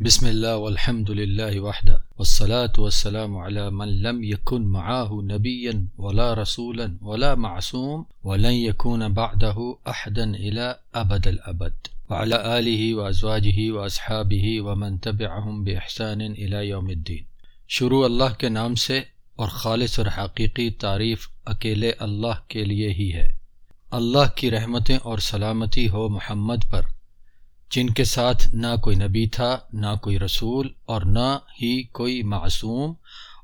بسم اللہ والحمد للہ وحدہ والصلاة والسلام على من لم يكن معاه نبيا ولا رسولا ولا معصوم ولن يكون بعده احدا الى ابد الابد وعلى آله وازواجه واصحابه ومن تبعهم باحسان الى يوم الدين شروع اللہ کے نام سے اور خالص اور حقیقی تعریف اکیلے اللہ کے لیے ہی ہے اللہ کی رحمتیں اور سلامتی ہو محمد پر جن کے ساتھ نہ کوئی نبی تھا، نہ کوئی رسول اور نہ ہی کوئی معصوم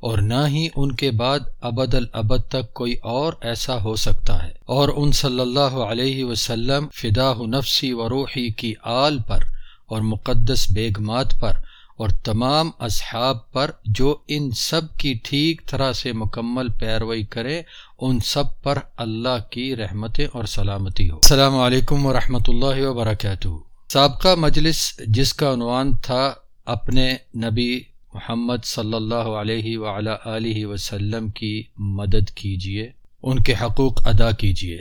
اور نہ ہی ان کے بعد ابد الابد تک کوئی اور ایسا ہو سکتا ہے۔ اور ان صلی اللہ علیہ وسلم فدا نفسی و روحی کی آل پر اور مقدس بیگمات پر اور تمام اصحاب پر جو ان سب کی ٹھیک طرح سے مکمل پیروئی کرے ان سب پر اللہ کی رحمتیں اور سلامتی ہو۔ السلام علیکم ورحمۃ اللہ وبرکاتہ۔ سابقہ مجلس جس کا عنوان تھا اپنے نبی محمد صلی اللہ علیہ وعلی علیہ وسلم کی مدد کیجیے ان کے حقوق ادا کیجیے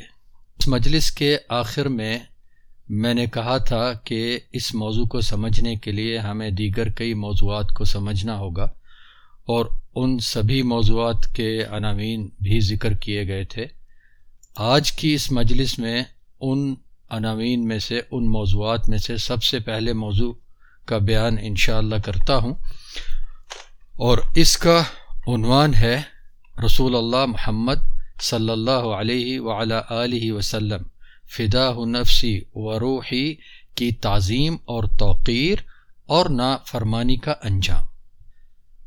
اس مجلس کے آخر میں میں نے کہا تھا کہ اس موضوع کو سمجھنے کے لیے ہمیں دیگر کئی موضوعات کو سمجھنا ہوگا اور ان سبھی موضوعات کے عناوین بھی ذکر کیے گئے تھے۔ آج کی اس مجلس میں ان عناوین میں سے ان موضوعات میں سے سب سے پہلے موضوع کا بیان انشاءاللہ اللہ کرتا ہوں۔ اور اس کا عنوان ہے رسول اللہ محمد صلی اللہ علیہ وعلی علیہ وسلم فدا نفسی و روحی کی تعظیم اور توقیر اور نا فرمانی کا انجام۔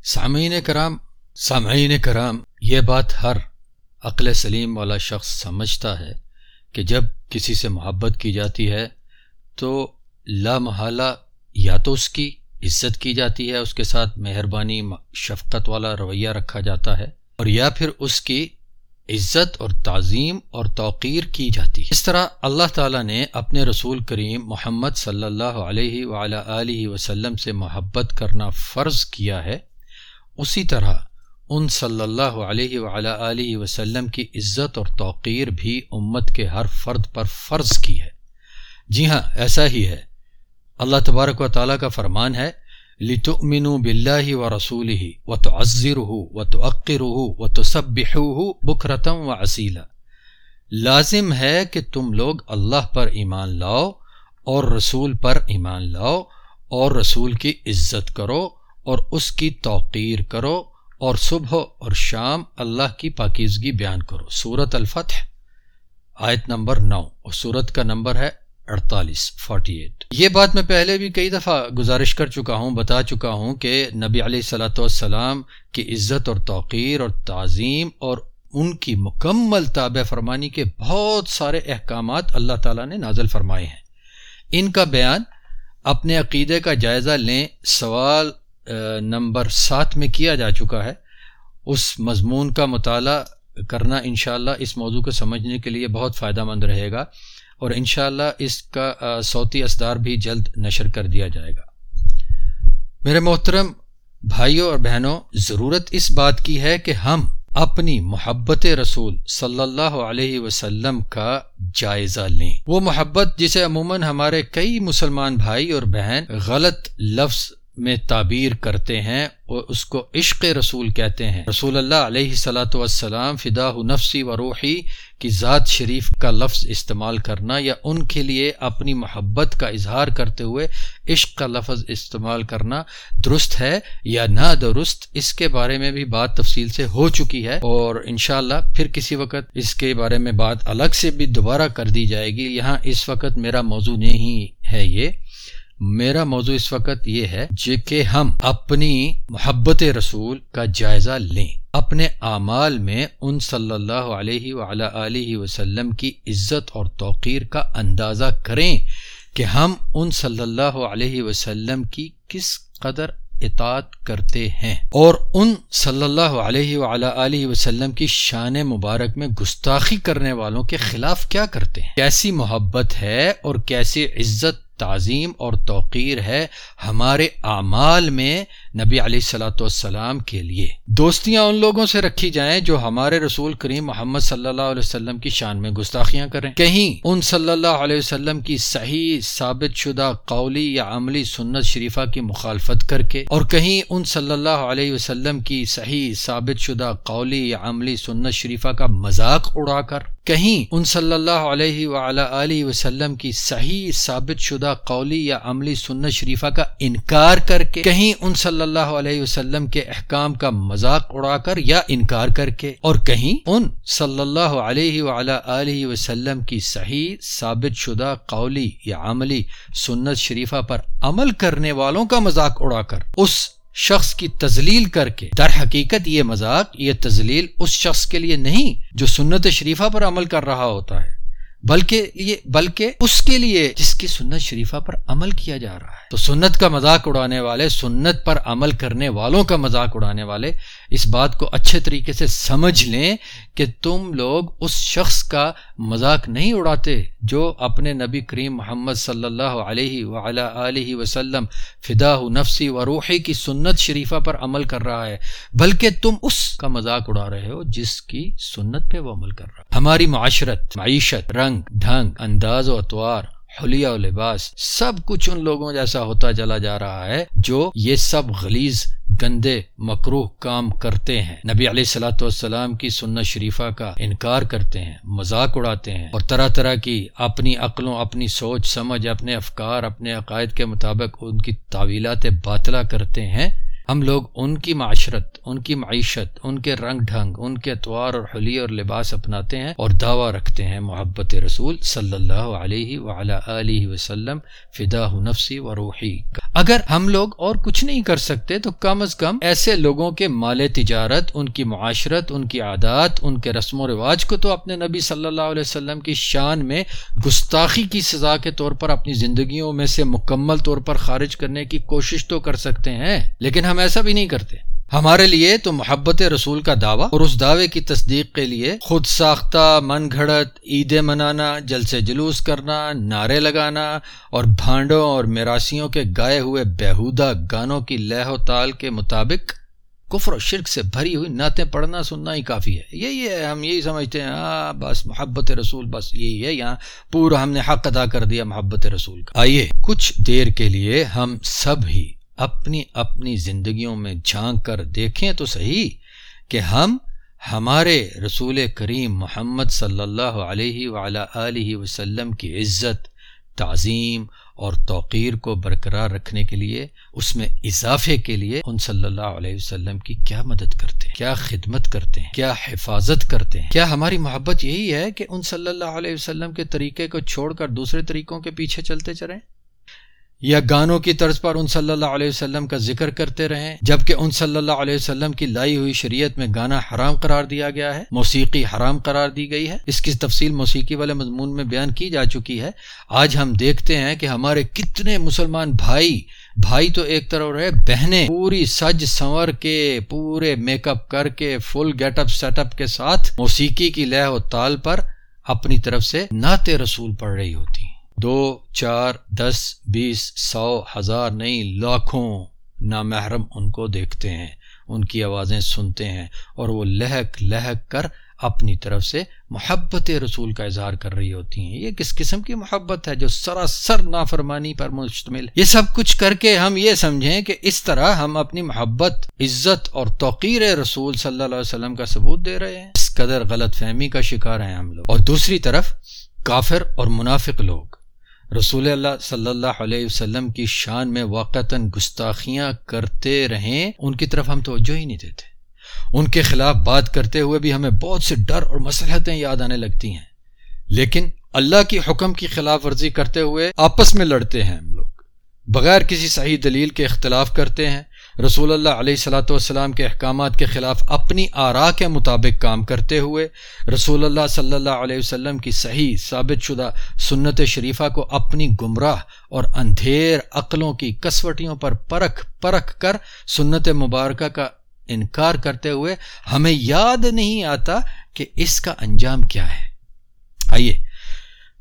سامعین کرام سامعین کرام، یہ بات ہر عقل سلیم والا شخص سمجھتا ہے۔ کہ جب کسی سے محبت کی جاتی ہے تو لا محالہ یا تو اس کی عزت کی جاتی ہے، اس کے ساتھ مہربانی، شفقت والا رویہ رکھا جاتا ہے، اور یا پھر اس کی عزت اور تعظیم اور توقیر کی جاتی ہے۔ اس طرح اللہ تعالیٰ نے اپنے رسول کریم محمد صلی اللہ علیہ وعلیٰ علیہ وسلم سے محبت کرنا فرض کیا ہے۔ اسی طرح ان صلی اللہ علیہ وعلیٰ علیہ وسلم کی عزت اور توقیر بھی امت کے ہر فرد پر فرض کی ہے۔ جی ہاں ایسا ہی ہے۔ اللہ تبارک و تعالیٰ کا فرمان ہے لتؤمن بلّہ و رسول ہی و تو عذر ہو و تو عقر ہو و تو سب بکرتم و اصیلا لازم ہے کہ تم لوگ اللہ پر ایمان لاؤ اور رسول پر ایمان لاؤ اور رسول کی عزت کرو اور اس کی توقیر کرو اور صبح اور شام اللہ کی پاکیزگی بیان کرو۔ سورت الفتح، آیت نمبر نو، اور سورت کا نمبر ہے اڑتالیس فورٹی ایٹ یہ بات میں پہلے بھی کئی دفعہ گزارش کر چکا ہوں، بتا چکا ہوں کہ نبی علیہ صلاۃ والسلام کی عزت اور توقیر اور تعظیم اور ان کی مکمل تابع فرمانی کے بہت سارے احکامات اللہ تعالیٰ نے نازل فرمائے ہیں۔ ان کا بیان اپنے عقیدے کا جائزہ لیں، سوال نمبر سات میں کیا جا چکا ہے، اس مضمون کا مطالعہ کرنا انشاءاللہ اس موضوع کو سمجھنے کے لیے بہت فائدہ مند رہے گا اور انشاءاللہ اس کا صوتی اصدار بھی جلد نشر کر دیا جائے گا۔ میرے محترم بھائیوں اور بہنوں، ضرورت اس بات کی ہے کہ ہم اپنی محبت رسول صلی اللہ علیہ وسلم کا جائزہ لیں۔ وہ محبت جسے عموماً ہمارے کئی مسلمان بھائی اور بہن غلط لفظ میں تعبیر کرتے ہیں اور اس کو عشق رسول کہتے ہیں۔ رسول اللہ علیہ صلاۃ والسلام فدا نفسی و روحی کی ذات شریف کا لفظ استعمال کرنا یا ان کے لیے اپنی محبت کا اظہار کرتے ہوئے عشق کا لفظ استعمال کرنا درست ہے یا نہ درست اس کے بارے میں بھی بات تفصیل سے ہو چکی ہے اور انشاءاللہ پھر کسی وقت اس کے بارے میں بات الگ سے بھی دوبارہ کر دی جائے گی۔ یہاں اس وقت میرا موضوع نہیں ہے یہ۔ میرا موضوع اس وقت یہ ہے کہ ہم اپنی محبت رسول کا جائزہ لیں۔ اپنے اعمال میں ان صلی اللہ علیہ وعلی علیہ وسلم کی عزت اور توقیر کا اندازہ کریں کہ ہم ان صلی اللہ علیہ وسلم کی کس قدر اطاعت کرتے ہیں۔ اور ان صلی اللہ علیہ وعلی علیہ وسلم کی شان مبارک میں گستاخی کرنے والوں کے خلاف کیا کرتے ہیں۔ کیسی محبت ہے اور کیسی عزت تعظیم اور توقیر ہے ہمارے اعمال میں نبی علیہ السلاۃ والسلام کے لیے۔ دوستیاں ان لوگوں سے رکھی جائیں جو ہمارے رسول کریم محمد صلی اللہ علیہ وسلم کی شان میں گستاخیاں کریں۔ کہیں ان صلی اللہ علیہ وسلم کی صحیح، ثابت شدہ قولی یا عملی سنت شریفہ کی مخالفت کر کے اور کہیں ان صلی اللہ علیہ وسلم کی صحیح، ثابت شدہ قولی یا عملی سنت شریفہ کا مذاق اڑا کر۔ کہیں ان صلی اللہ علیہ وعلی وسلم کی صحیح، ثابت شدہ قولی یا عملی سنت شریفہ کا انکار کر کے۔ کہیں ان صلی اللہ اللہ علیہ وسلم کے احکام کا مذاق اڑا کر یا انکار کر کے اور کہیں ان صلی اللہ علیہ وعلی وسلم کی صحیح، ثابت شدہ قولی یا عملی سنت شریفہ پر عمل کرنے والوں کا مذاق اڑا کر، اس شخص کی تزلیل کر کے۔ در حقیقت یہ مذاق، یہ تزلیل اس شخص کے لیے نہیں جو سنت شریفہ پر عمل کر رہا ہوتا ہے۔ بلکہ یہ بلکہ اس کے لیے جس کی سنت شریفہ پر عمل کیا جا رہا ہے۔ تو سنت کا مذاق اڑانے والے، سنت پر عمل کرنے والوں کا مذاق اڑانے والے اس بات کو اچھے طریقے سے سمجھ لیں کہ تم لوگ اس شخص کا مذاق نہیں اڑاتے جو اپنے نبی کریم محمد صلی اللہ علیہ علیہ وسلم فدا نفسی و روحی کی سنت شریفہ پر عمل کر رہا ہے، بلکہ تم اس کا مذاق اڑا رہے ہو جس کی سنت پہ وہ عمل کر رہا ہے۔ ہماری معاشرت، معیشت، رنگ ڈھنگ، انداز و اتوار، حلیہ و لباس، سب کچھ ان لوگوں جیسا ہوتا چلا جا رہا ہے جو یہ سب غلیز گندے مکروح کام کرتے ہیں۔ نبی علیہ السلاۃ والسلام کی سنت شریفہ کا انکار کرتے ہیں، مذاق اڑاتے ہیں اور طرح طرح کی اپنی عقلوں اپنی سوچ، سمجھ، اپنے افکار، اپنے عقائد کے مطابق ان کی تعویلات باطلا کرتے ہیں۔ ہم لوگ ان کی معاشرت، ان کی معیشت، ان کے رنگ ڈھنگ، ان کے اطوار اور حلی اور لباس اپناتے ہیں اور دعویٰ رکھتے ہیں محبت رسول صلی اللہ علیہ علیہ وسلم فدا نفسی و روحی اگر ہم لوگ اور کچھ نہیں کر سکتے تو کم از کم ایسے لوگوں کے مال تجارت، ان کی معاشرت، ان کی عادات، ان کے رسم و رواج کو تو اپنے نبی صلی اللہ علیہ وسلم کی شان میں گستاخی کی سزا کے طور پر اپنی زندگیوں میں سے مکمل طور پر خارج کرنے کی کوشش تو کر سکتے ہیں، لیکن ہم ایسا بھی نہیں کرتے۔ ہمارے لیے تو محبت رسول کا دعویٰ اور اس دعوے کی تصدیق کے لیے خود ساختہ من گھڑت عیدیں منانا، جلسے جلوس کرنا، نعرے لگانا اور بھانڈوں اور میراسیوں کے گائے ہوئے بہودہ گانوں کی لہ و تال کے مطابق کفر و شرک سے بھری ہوئی نعتیں پڑھنا سننا ہی کافی ہے۔ یہی ہے، ہم یہی سمجھتے ہیں ہاں بس محبت رسول، بس یہی ہے۔ یہاں پورا ہم نے حق ادا کر دیا محبت رسول کا۔ آئیے کچھ دیر کے لیے ہم سب ہی اپنی اپنی زندگیوں میں جھانک کر دیکھیں تو صحیح کہ ہم ہمارے رسول کریم محمد صلی اللہ علیہ وعلی وسلم کی عزت، تعظیم اور توقیر کو برقرار رکھنے کے لیے، اس میں اضافے کے لیے ان صلی اللہ علیہ وسلم کی کیا مدد کرتے ہیں، کیا خدمت کرتے ہیں، کیا حفاظت کرتے ہیں۔ کیا ہماری محبت یہی ہے کہ ان صلی اللہ علیہ وسلم کے طریقے کو چھوڑ کر دوسرے طریقوں کے پیچھے چلتے چلیں؟ یا گانوں کی طرز پر ان صلی اللہ علیہ وسلم کا ذکر کرتے رہیں، جبکہ ان صلی اللہ علیہ وسلم کی لائی ہوئی شریعت میں گانا حرام قرار دیا گیا ہے، موسیقی حرام قرار دی گئی ہے۔ اس کی تفصیل موسیقی والے مضمون میں بیان کی جا چکی ہے۔ آج ہم دیکھتے ہیں کہ ہمارے کتنے مسلمان بھائی بھائی تو ایک طرف رہے، بہنیں پوری سج سنور کے، پورے میک اپ کر کے، فل گیٹ اپ سیٹ اپ کے ساتھ موسیقی کی لہ و تال پر اپنی طرف سے نعت رسول پڑھ رہی ہوتی۔ ہیں دو، چار، دس، بیس، سو، ہزار نہیں لاکھوں نامحرم ان کو دیکھتے ہیں، ان کی آوازیں سنتے ہیں اور وہ لہک لہک کر اپنی طرف سے محبت رسول کا اظہار کر رہی ہوتی ہیں۔ یہ کس قسم کی محبت ہے جو سراسر نافرمانی پر مشتمل یہ سب کچھ کر کے ہم یہ سمجھیں کہ اس طرح ہم اپنی محبت، عزت اور توقیر رسول صلی اللہ علیہ وسلم کا ثبوت دے رہے ہیں۔ اس قدر غلط فہمی کا شکار ہیں ہم لوگ۔ اور دوسری طرف کافر اور منافق لوگ۔ رسول اللہ صلی اللہ علیہ وسلم کی شان میں واقعتاً گستاخیاں کرتے رہیں، ان کی طرف ہم توجہ ہی نہیں دیتے۔ ان کے خلاف بات کرتے ہوئے بھی ہمیں بہت سے ڈر اور مسلحتیں یاد آنے لگتی ہیں۔ لیکن اللہ کی حکم کی خلاف ورزی کرتے ہوئے آپس میں لڑتے ہیں ہم لوگ۔ بغیر کسی صحیح دلیل کے اختلاف کرتے ہیں۔ رسول اللہ علیہ صلاۃ والسلام کے احکامات کے خلاف اپنی آرا کے مطابق کام کرتے ہوئے رسول اللہ صلی اللہ علیہ وسلم کی صحیح ثابت شدہ سنت شریفہ کو اپنی گمراہ اور اندھیر عقلوں کی کسوٹیوں پر پرکھ پرکھ کر سنت مبارکہ کا انکار کرتے ہوئے ہمیں یاد نہیں آتا کہ اس کا انجام کیا ہے۔ آئیے،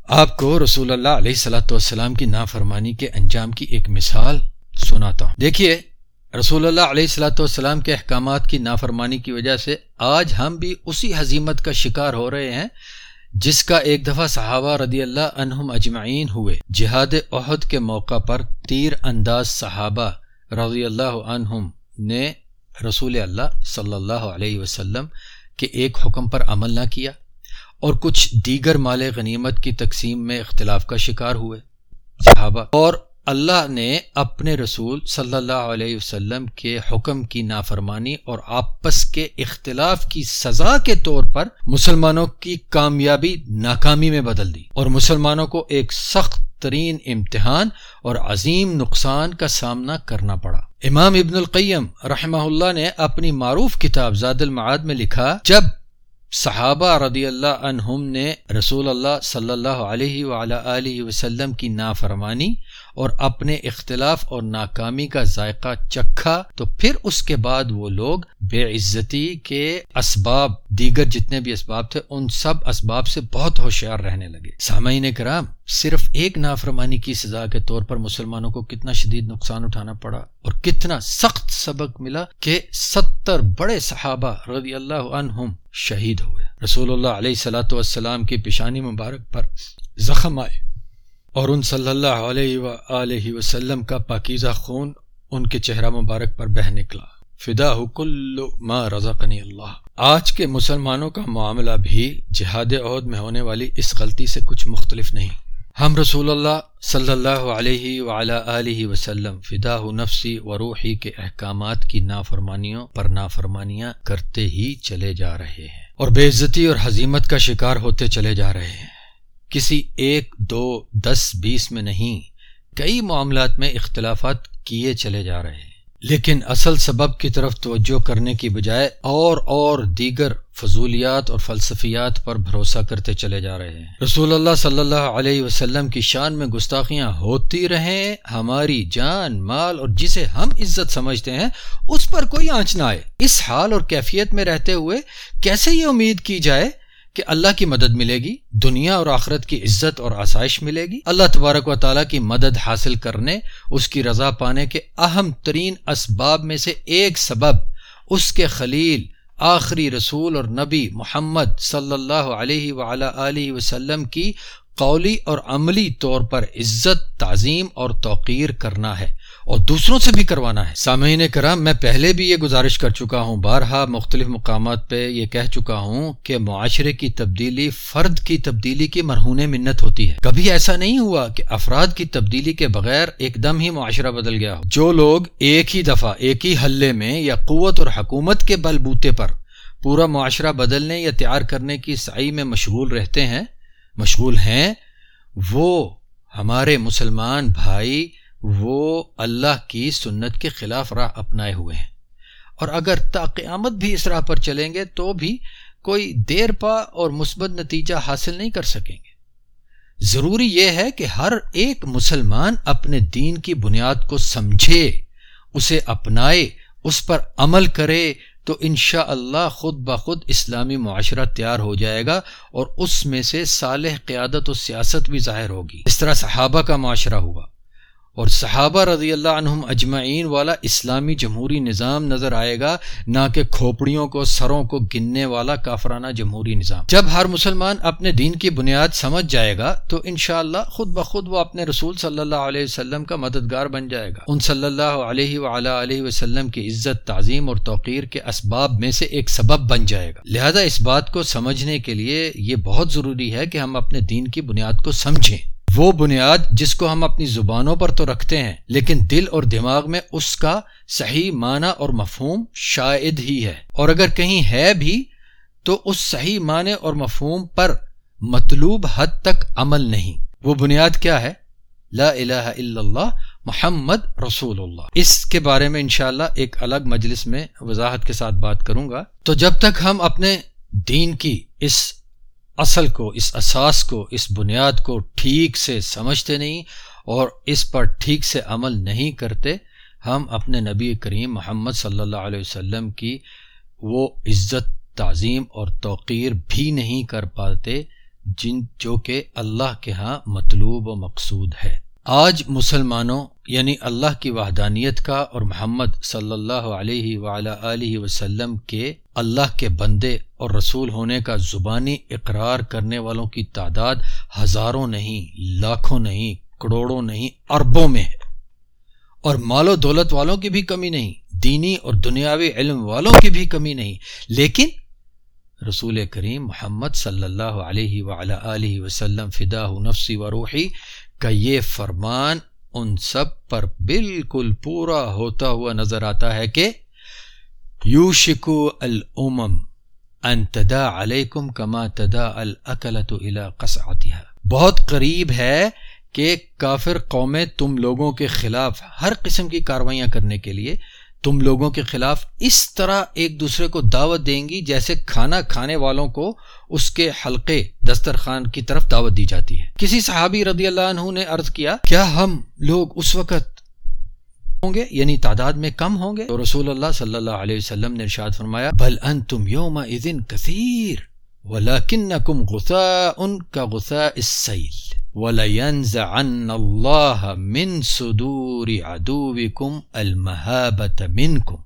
آپ کو رسول اللہ علیہ صلاۃ والسلام کی نافرمانی کے انجام کی ایک مثال سناتا ہوں۔ دیکھیے رسول اللہ علیہ السلاۃ والسلام کے احکامات کی نافرمانی کی وجہ سے آج ہم بھی اسی حزیمت کا شکار ہو رہے ہیں، جس کا ایک دفعہ صحابہ رضی اللہ عنہم اجمعین ہوئے۔ جہاد عہد کے موقع پر تیر انداز صحابہ رضی اللہ عنہم نے رسول اللہ صلی اللہ علیہ وسلم کے ایک حکم پر عمل نہ کیا اور کچھ دیگر مال غنیمت کی تقسیم میں اختلاف کا شکار ہوئے۔ صحابہ اور اللہ نے اپنے رسول صلی اللہ علیہ وسلم کے حکم کی نافرمانی اور آپس کے اختلاف کی سزا کے طور پر مسلمانوں کی کامیابی ناکامی میں بدل دی اور مسلمانوں کو ایک سخت ترین امتحان اور عظیم نقصان کا سامنا کرنا پڑا۔ امام ابن القیم رحمہ اللہ نے اپنی معروف کتاب زاد المعاد میں لکھا، جب صحابہ رضی اللہ عنہم نے رسول اللہ صلی اللہ علیہ وآلہ وسلم کی نافرمانی اور اپنے اختلاف اور ناکامی کا ذائقہ چکھا، تو پھر اس کے بعد وہ لوگ بے عزتی کے اسباب، دیگر جتنے بھی اسباب تھے، ان سب اسباب سے بہت ہوشیار رہنے لگے۔ سامعین کرام، صرف ایک نافرمانی کی سزا کے طور پر مسلمانوں کو کتنا شدید نقصان اٹھانا پڑا اور کتنا سخت سبق ملا کہ ستر بڑے صحابہ رضی اللہ عنہم شہید ہوئے۔ رسول اللہ علیہ صلاۃ والسلام کی پیشانی مبارک پر زخم آئے۔ اور ان صلی اللہ علیہ و وسلم کا پاکیزہ خون ان کے چہرہ مبارک پر بہ نکلا۔ فدا کل ما رزقنی اللہ۔ آج کے مسلمانوں کا معاملہ بھی جہاد عہد میں ہونے والی اس غلطی سے کچھ مختلف نہیں۔ ہم رسول اللہ صلی اللہ علیہ وعلی وسلم فدا نفسی و روحی کے احکامات کی نافرمانیوں پر نافرمانیاں کرتے ہی چلے جا رہے ہیں اور بے عزتی اور حزیمت کا شکار ہوتے چلے جا رہے ہیں۔ کسی ایک، دو، دس، بیس میں نہیں، کئی معاملات میں اختلافات کیے چلے جا رہے ہیں۔ لیکن اصل سبب کی طرف توجہ کرنے کی بجائے اور اور دیگر فضولیات اور فلسفیات پر بھروسہ کرتے چلے جا رہے ہیں۔ رسول اللہ صلی اللہ علیہ وسلم کی شان میں گستاخیاں ہوتی رہیں، ہماری جان، مال اور جسے ہم عزت سمجھتے ہیں، اس پر کوئی آنچ نہ آئے۔ اس حال اور کیفیت میں رہتے ہوئے کیسے یہ امید کی جائے کہ اللہ کی مدد ملے گی، دنیا اور آخرت کی عزت اور آسائش ملے گی۔ اللہ تبارک و تعالیٰ کی مدد حاصل کرنے، اس کی رضا پانے کے اہم ترین اسباب میں سے ایک سبب اس کے خلیل، آخری رسول اور نبی محمد صلی اللہ علیہ وعلی وسلم کی قولی اور عملی طور پر عزت، تعظیم اور توقیر کرنا ہے۔ اور دوسروں سے بھی کروانا ہے۔ سامعین کرام، میں پہلے بھی یہ گزارش کر چکا ہوں، بارہا مختلف مقامات پہ یہ کہہ چکا ہوں کہ معاشرے کی تبدیلی فرد کی تبدیلی کی مرہون منت ہوتی ہے۔ کبھی ایسا نہیں ہوا کہ افراد کی تبدیلی کے بغیر ایک دم ہی معاشرہ بدل گیا ہو۔ جو لوگ ایک ہی دفعہ، ایک ہی حلے میں یا قوت اور حکومت کے بل بوتے پر پورا معاشرہ بدلنے یا تیار کرنے کی سعی میں مشغول رہتے ہیں، مشغول ہیں، وہ ہمارے مسلمان بھائی وہ اللہ کی سنت کے خلاف راہ اپنائے ہوئے ہیں۔ اور اگر تا قیامت بھی اس راہ پر چلیں گے تو بھی کوئی دیر پا اور مثبت نتیجہ حاصل نہیں کر سکیں گے۔ ضروری یہ ہے کہ ہر ایک مسلمان اپنے دین کی بنیاد کو سمجھے، اسے اپنائے، اس پر عمل کرے تو انشاء اللہ خود بخود اسلامی معاشرہ تیار ہو جائے گا اور اس میں سے صالح قیادت و سیاست بھی ظاہر ہوگی۔ اس طرح صحابہ کا معاشرہ ہوا اور صحابہ رضی اللہ عنہم اجمعین والا اسلامی جمہوری نظام نظر آئے گا، نہ کہ کھوپڑیوں کو، سروں کو گننے والا کافرانہ جمہوری نظام۔ جب ہر مسلمان اپنے دین کی بنیاد سمجھ جائے گا، تو انشاءاللہ خود بخود وہ اپنے رسول صلی اللہ علیہ وسلم کا مددگار بن جائے گا۔ ان صلی اللہ علیہ وعلا علیہ وسلم کی عزت، تعظیم اور توقیر کے اسباب میں سے ایک سبب بن جائے گا۔ لہذا اس بات کو سمجھنے کے لیے یہ بہت ضروری ہے کہ ہم اپنے دین کی بنیاد کو سمجھیں۔ وہ بنیاد جس کو ہم اپنی زبانوں پر تو رکھتے ہیں، لیکن دل اور دماغ میں اس کا صحیح معنی اور مفہوم شاید ہی ہے۔ اور اگر کہیں ہے بھی، تو اس صحیح معنی اور مفہوم پر مطلوب حد تک عمل نہیں۔ وہ بنیاد کیا ہے؟ لا الہ الا اللہ، محمد رسول اللہ۔ اس کے بارے میں انشاءاللہ ایک الگ مجلس میں وضاحت کے ساتھ بات کروں گا۔ تو جب تک ہم اپنے دین کی اس اصل کو، اس اساس کو، اس بنیاد کو ٹھیک سے سمجھتے نہیں اور اس پر ٹھیک سے عمل نہیں کرتے، ہم اپنے نبی کریم محمد صلی اللہ علیہ وسلم کی وہ عزت، تعظیم اور توقیر بھی نہیں کر پاتے، جن جو کہ اللہ کے ہاں مطلوب و مقصود ہے۔ آج مسلمانوں یعنی اللہ کی وحدانیت کا اور محمد صلی اللہ علیہ علیہ وسلم کے اللہ کے بندے اور رسول ہونے کا زبانی اقرار کرنے والوں کی تعداد ہزاروں نہیں، لاکھوں نہیں، کروڑوں نہیں، اربوں میں ہے۔ اور مال و دولت والوں کی بھی کمی نہیں، دینی اور دنیاوی علم والوں کی بھی کمی نہیں۔ لیکن رسول کریم محمد صلی اللہ علیہ علیہ وسلم فدا نفسی و روحی کا یہ فرمان ان سب پر بالکل پورا ہوتا ہوا نظر آتا ہے کہ یو شکو العمم ان تدا علیکم کما تدا الکلت قصعتها بہت قریب ہے کہ کافر قومیں تم لوگوں کے خلاف ہر قسم کی کاروائیاں کرنے کے لیے تم لوگوں کے خلاف اس طرح ایک دوسرے کو دعوت دیں گی جیسے کھانا کھانے والوں کو اس کے حلقے دسترخوان کی طرف دعوت دی جاتی ہے۔ کسی صحابی رضی اللہ عنہ نے عرض کیا کیا ہم لوگ اس وقت ہوں گے؟ یعنی تعداد میں کم ہوں گے؟ تو رسول اللہ صلی اللہ علیہ وسلم نے ارشاد فرمایا، بل انتم یوم اذن کثیر، ولکنکم غثاء کا غثاء السیل۔ وَلَيَنزَعَنَّ اللَّهَ مِن صُدُورِ عَدُوِكُمْ الْمَهَابَةَ مِنْكُمْ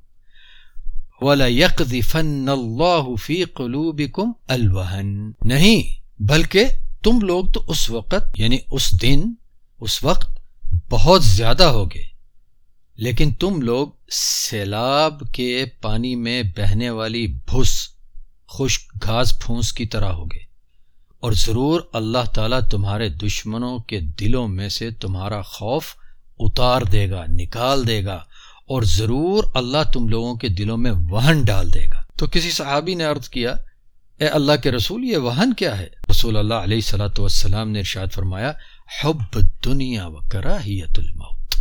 وَلَيَقْذِفَنَّ اللَّهُ فِي قُلُوبِكُمْ الْوَهَنَ نہیں، بلکہ تم لوگ تو اس وقت یعنی اس دن، اس وقت بہت زیادہ ہوگے۔ لیکن تم لوگ سیلاب کے پانی میں بہنے والی بھس، خشک گھاس پھونس کی طرح ہوگے۔ اور ضرور اللہ تعالیٰ تمہارے دشمنوں کے دلوں میں سے تمہارا خوف اتار دے گا، نکال دے گا، اور ضرور اللہ تم لوگوں کے دلوں میں وہن ڈال دے گا۔ تو کسی صحابی نے عرض کیا، اے اللہ کے رسول، یہ وہن کیا ہے؟ رسول اللہ علیہ صلاۃ والسلام نے ارشاد فرمایا، حب دنیا و کراہیت الموت۔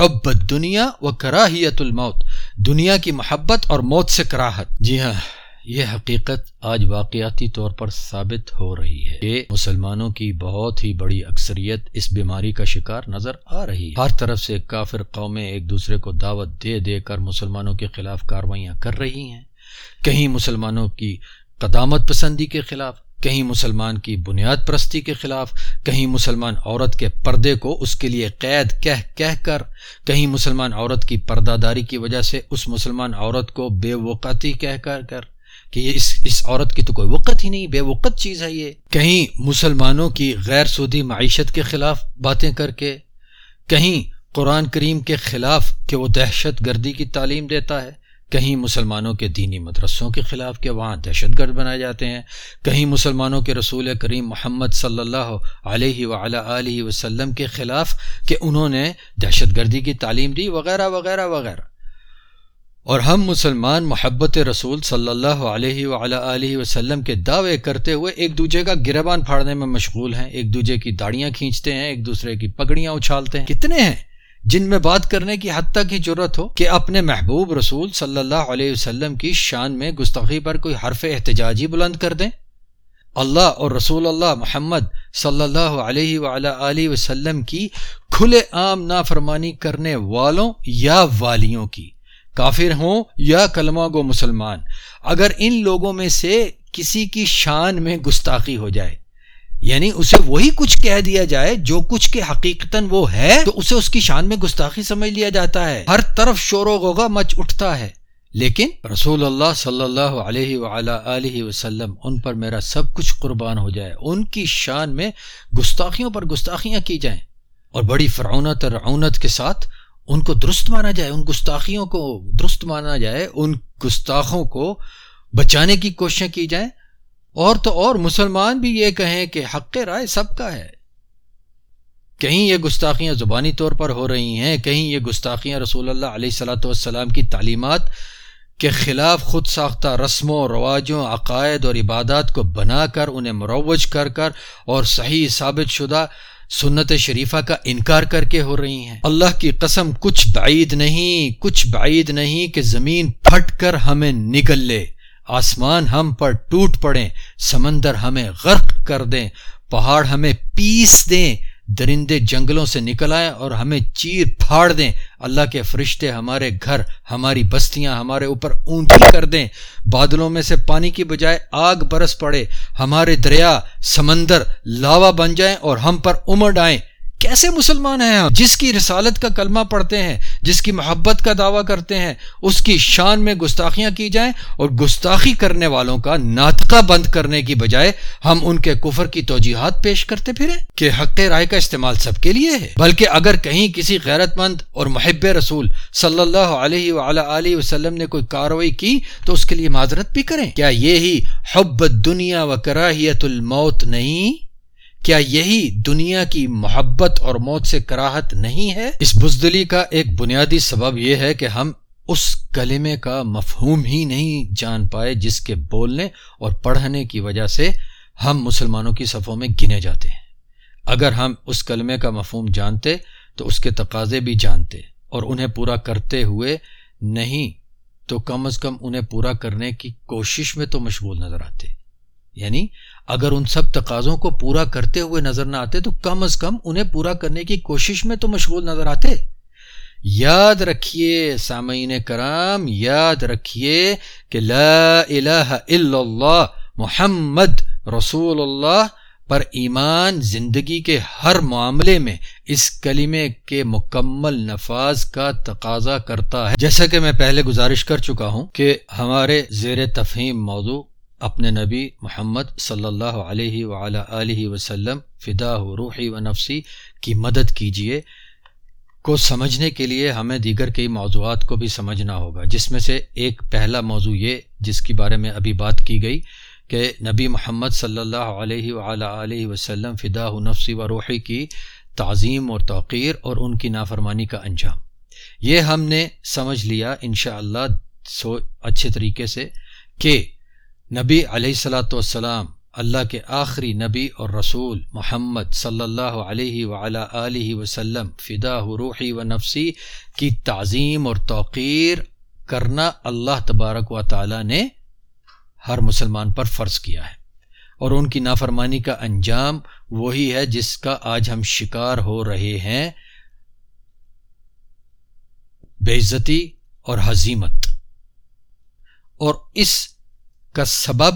حب دنیا و کراہیت الموت۔ دنیا کی محبت اور موت سے کراہت۔ جی ہاں۔ یہ حقیقت آج واقعاتی طور پر ثابت ہو رہی ہے کہ مسلمانوں کی بہت ہی بڑی اکثریت اس بیماری کا شکار نظر آ رہی ہے۔ ہر طرف سے کافر قومیں ایک دوسرے کو دعوت دے دے کر مسلمانوں کے خلاف کاروائیاں کر رہی ہیں۔ کہیں مسلمانوں کی قدامت پسندی کے خلاف، کہیں مسلمان کی بنیاد پرستی کے خلاف، کہیں مسلمان عورت کے پردے کو اس کے لیے قید کہہ کہہ کر، کہیں مسلمان عورت کی پردہ داری کی وجہ سے اس مسلمان عورت کو بے وقتی کہہ کر کر کہ یہ اس اس عورت کی تو کوئی وقت ہی نہیں، بے وقت چیز ہے یہ۔ کہیں مسلمانوں کی غیر سودی معیشت کے خلاف باتیں کر کے، کہیں قرآن کریم کے خلاف کہ وہ دہشت گردی کی تعلیم دیتا ہے، کہیں مسلمانوں کے دینی مدرسوں کے خلاف کہ وہاں دہشت گرد بنائے جاتے ہیں، کہیں مسلمانوں کے رسول کریم محمد صلی اللہ علیہ علیہ وسلم کے خلاف کہ انہوں نے دہشت گردی کی تعلیم دی، وغیرہ وغیرہ وغیرہ۔ اور ہم مسلمان محبت رسول صلی اللہ علیہ علیہ وسلم کے دعوے کرتے ہوئے ایک دوسرے کا گربان پھاڑنے میں مشغول ہیں، ایک دوسرے کی داڑیاں کھینچتے ہیں، ایک دوسرے کی پگڑیاں اچھالتے ہیں۔ کتنے ہیں جن میں بات کرنے کی حد تک ہی ضرورت ہو کہ اپنے محبوب رسول صلی اللہ علیہ وسلم کی شان میں گستاخی پر کوئی حرف احتجاجی بلند کر دیں؟ اللہ اور رسول اللہ محمد صلی اللہ علیہ علیہ وسلم کی کھلے عام نافرمانی کرنے والوں یا والیوں کی؟ کافر ہوں یا کلمہ گو مسلمان، اگر ان لوگوں میں سے کسی کی شان میں گستاخی ہو جائے یعنی اسے وہی کچھ کہہ دیا جائے جو کچھ کے حقیقتاً وہ ہے، تو اسے اس کی شان میں گستاخی سمجھ لیا جاتا ہے۔ ہر طرف شور و غوغا مچ اٹھتا ہے۔ لیکن رسول اللہ صلی اللہ علیہ وآلہ وسلم، ان پر میرا سب کچھ قربان ہو جائے، ان کی شان میں گستاخیوں پر گستاخیاں کی جائیں۔ اور بڑی فرعونت اور رعونت کے ساتھ ان کو درست مانا جائے، ان گستاخیوں کو درست مانا جائے، ان گستاخوں کو بچانے کی کوششیں کی جائیں۔ اور تو اور مسلمان بھی یہ کہیں کہ حق رائے سب کا ہے۔ کہیں یہ گستاخیاں زبانی طور پر ہو رہی ہیں، کہیں یہ گستاخیاں رسول اللہ علیہ صلاۃ والسلام کی تعلیمات کے خلاف خود ساختہ رسموں، رواجوں، عقائد اور عبادات کو بنا کر، انہیں مروج کر کر اور صحیح ثابت شدہ سنت شریفہ کا انکار کر کے ہو رہی ہیں۔ اللہ کی قسم، کچھ بعید نہیں، کچھ بعید نہیں کہ زمین پھٹ کر ہمیں نکل لے۔ آسمان ہم پر ٹوٹ پڑے سمندر ہمیں غرق کر دیں، پہاڑ ہمیں پیس دیں۔ درندے جنگلوں سے نکل آئیں اور ہمیں چیر پھاڑ دیں۔ اللہ کے فرشتے ہمارے گھر، ہماری بستیاں ہمارے اوپر اونٹی کر دیں۔ بادلوں میں سے پانی کی بجائے آگ برس پڑے۔ ہمارے دریا، سمندر، لاوا بن جائیں اور ہم پر امڑ آئیں کیسے مسلمان ہیں جس کی رسالت کا کلمہ پڑھتے ہیں، جس کی محبت کا دعویٰ کرتے ہیں، اس کی شان میں گستاخیاں کی جائیں اور گستاخی کرنے والوں کا ناطقہ بند کرنے کی بجائے ہم ان کے کفر کی توجیحات پیش کرتے پھریں کہ حق رائے کا استعمال سب کے لیے ہے۔ بلکہ اگر کہیں کسی غیرت مند اور محب رسول صلی اللہ علیہ وآلہ وسلم نے کوئی کاروائی کی تو اس کے لیے معذرت بھی کریں۔ کیا یہی حب دنیا و کراہیت الموت نہیں؟ کیا یہی دنیا کی محبت اور موت سے کراہت نہیں ہے؟ اس بزدلی کا ایک بنیادی سبب یہ ہے کہ ہم اس کلمے کا مفہوم ہی نہیں جان پائے جس کے بولنے اور پڑھنے کی وجہ سے ہم مسلمانوں کی صفوں میں گنے جاتے ہیں۔ اگر ہم اس کلمے کا مفہوم جانتے تو اس کے تقاضے بھی جانتے اور انہیں پورا کرتے ہوئے نہیں تو کم از کم انہیں پورا کرنے کی کوشش میں تو مشغول نظر آتے۔ یعنی اگر ان سب تقاضوں کو پورا کرتے ہوئے نظر نہ آتے تو کم از کم انہیں پورا کرنے کی کوشش میں تو مشغول نظر آتے۔ یاد رکھیے سامعین کرام، یاد رکھیے کہ لا الہ الا اللہ محمد رسول اللہ پر ایمان زندگی کے ہر معاملے میں اس کلمے کے مکمل نفاذ کا تقاضا کرتا ہے۔ جیسا کہ میں پہلے گزارش کر چکا ہوں کہ ہمارے زیر تفہیم موضوع اپنے نبی محمد صلی اللہ علیہ علیہ وسلم فدا روحی و نفسی کی مدد کیجیے کو سمجھنے کے لیے ہمیں دیگر کئی موضوعات کو بھی سمجھنا ہوگا۔ جس میں سے ایک پہلا موضوع یہ، جس کے بارے میں ابھی بات کی گئی کہ نبی محمد صلی اللہ علیہ علیہ وسلم فدا نفسی و روحی کی تعظیم اور توقیر اور ان کی نافرمانی کا انجام۔ یہ ہم نے سمجھ لیا انشاءاللہ اللہ سو اچھے طریقے سے کہ نبی علیہ السلاۃ والسلام، اللہ کے آخری نبی اور رسول محمد صلی اللہ علیہ علیہ وسلم فدا روحی و نفسی کی تعظیم اور توقیر کرنا اللہ تبارک و تعالی نے ہر مسلمان پر فرض کیا ہے۔ اور ان کی نافرمانی کا انجام وہی ہے جس کا آج ہم شکار ہو رہے ہیں۔ بے عزتی اور حزیمت اور اس کا سبب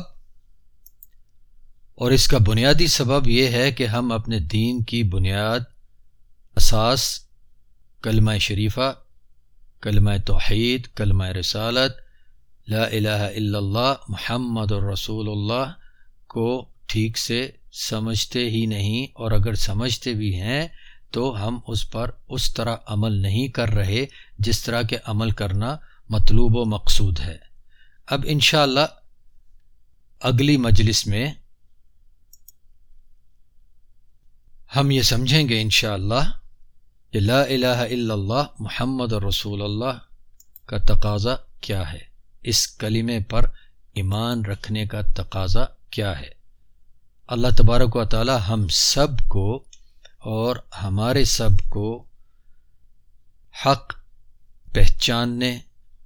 اور اس کا بنیادی سبب یہ ہے کہ ہم اپنے دین کی بنیاد، اساس، کلمہ شریفہ، کلمہ توحید، کلمہ رسالت، لا الہ الا اللہ، محمد الرسول اللہ کو ٹھیک سے سمجھتے ہی نہیں اور اگر سمجھتے بھی ہیں تو ہم اس پر اس طرح عمل نہیں کر رہے، جس طرح کے عمل کرنا مطلوب و مقصود ہے۔ اب انشاءاللہ اللہ اگلی مجلس میں ہم یہ سمجھیں گے انشاءاللہ کہ لا الہ الا اللہ محمد رسول اللہ کا تقاضا کیا ہے۔ اس کلمے پر ایمان رکھنے کا تقاضا کیا ہے۔ اللہ تبارک و تعالی ہم سب کو اور ہمارے سب کو حق پہچاننے،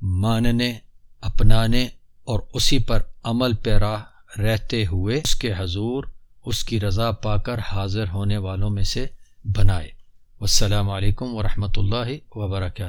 ماننے، اپنانے اور اسی پر عمل پیرا رہتے ہوئے اس کے حضور اس کی رضا پا کر حاضر ہونے والوں میں سے بنائے۔ والسلام علیکم ورحمۃ اللہ وبرکاتہ۔